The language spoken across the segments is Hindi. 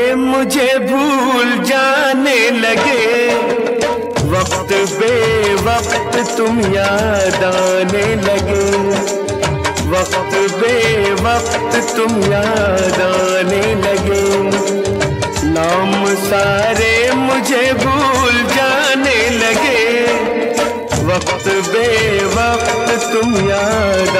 मुझे भूल जाने लगे। वक्त बे वक्त तुम याद आने लगे। वक्त बे वक्त तुम याद आने लगे। नाम सारे मुझे भूल जाने लगे। वक्त बे वक्त तुम याद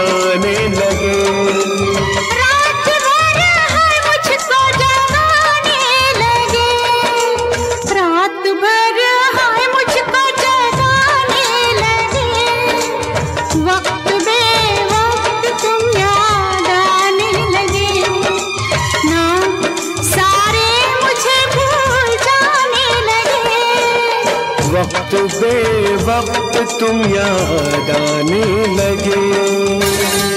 वक्त बे वक्त तुम याद आने लगे।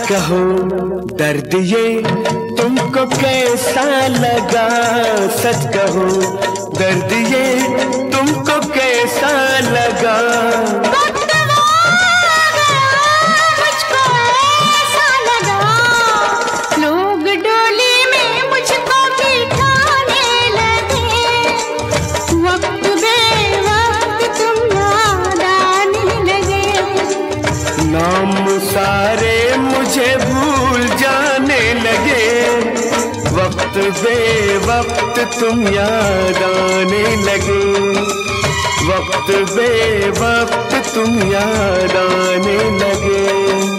कहो दर्द ये तुमको कैसा लगा? सच कहो दर्द ये तुमको कैसा लगा? वक्त तुम याद आने लगे। वक्त बे वक्त तुम याद आने लगे।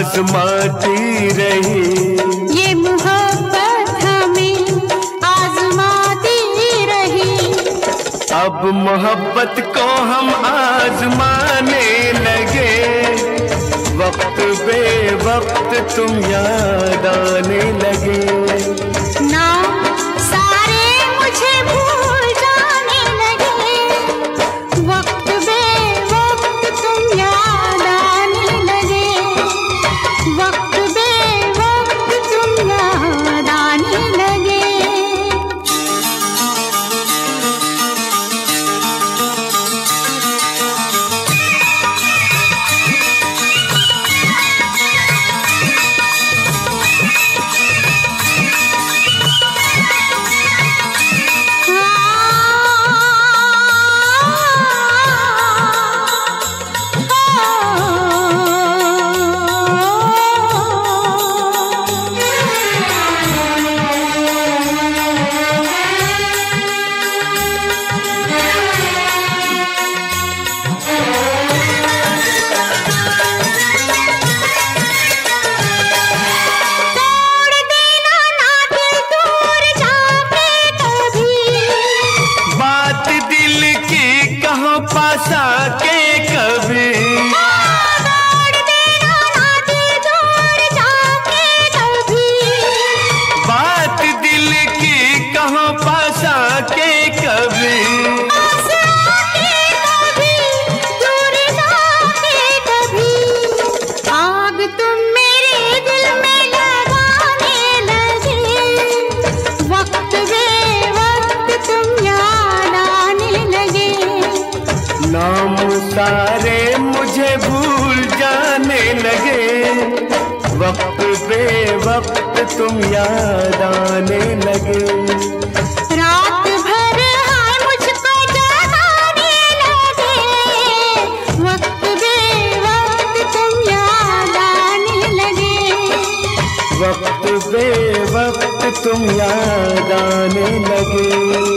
आजमाती रही। ये मोहब्बत हमें आजमाती रही। अब मोहब्बत को हम आजमाने लगे। वक्त बे वक्त तुम याद आने लगे। कहाँ के कभी। वक्त बे वक्त तुम याद आने लगे। रात भर हाय मुझको जगाने लगे। वक्त बे वक्त तुम याद आने लगे।